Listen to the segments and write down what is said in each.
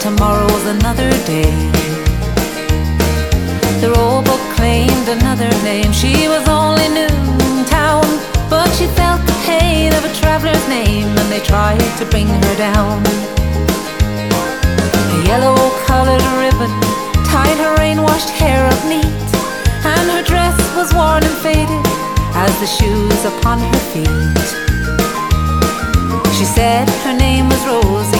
tomorrow's another day. The roll book claimed another name. She was only new in town, but she felt the pain of a traveler's name, and they tried to bring her down. A yellow colored ribbon tied her rain washed hair up neat, and her dress was worn and faded as the shoes upon her feet. She said her name was Rosie.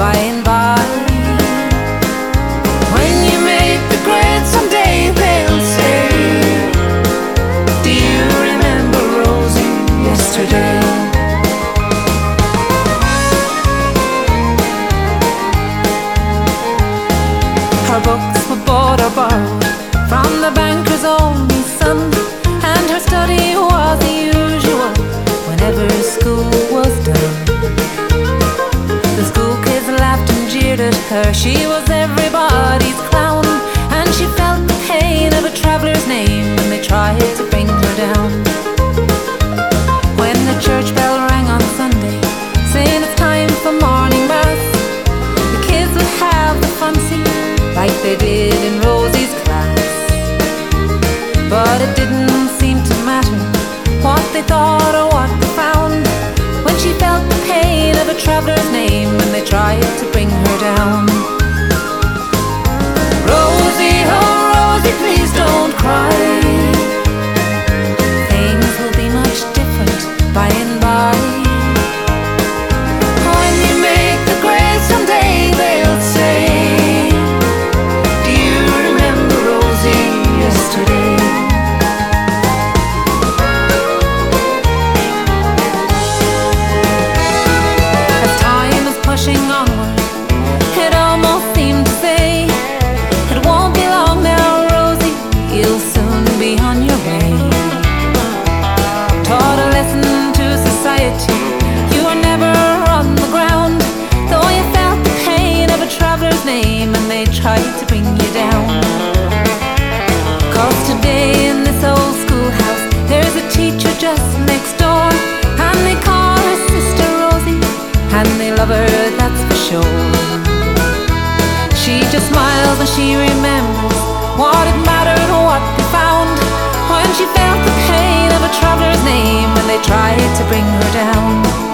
By and by. When you make the grade someday, they'll say, Do you remember Rosie yesterday? Her books were bought or borrowed from the banker's only son, and her study was the usual whenever school her. She was everybody's clown, and she felt the pain of a traveler's name when they tried to bring her down. When the church bell rang on Sunday, saying it's time for morning mass, the kids would have the fun seat like they did in Rosie's class. But it didn't seem to matter what they thought and they love her, that's for sure. She just smiles when she remembers what it mattered or what they found when she felt the pain of a traveler's name when they tried to bring her down.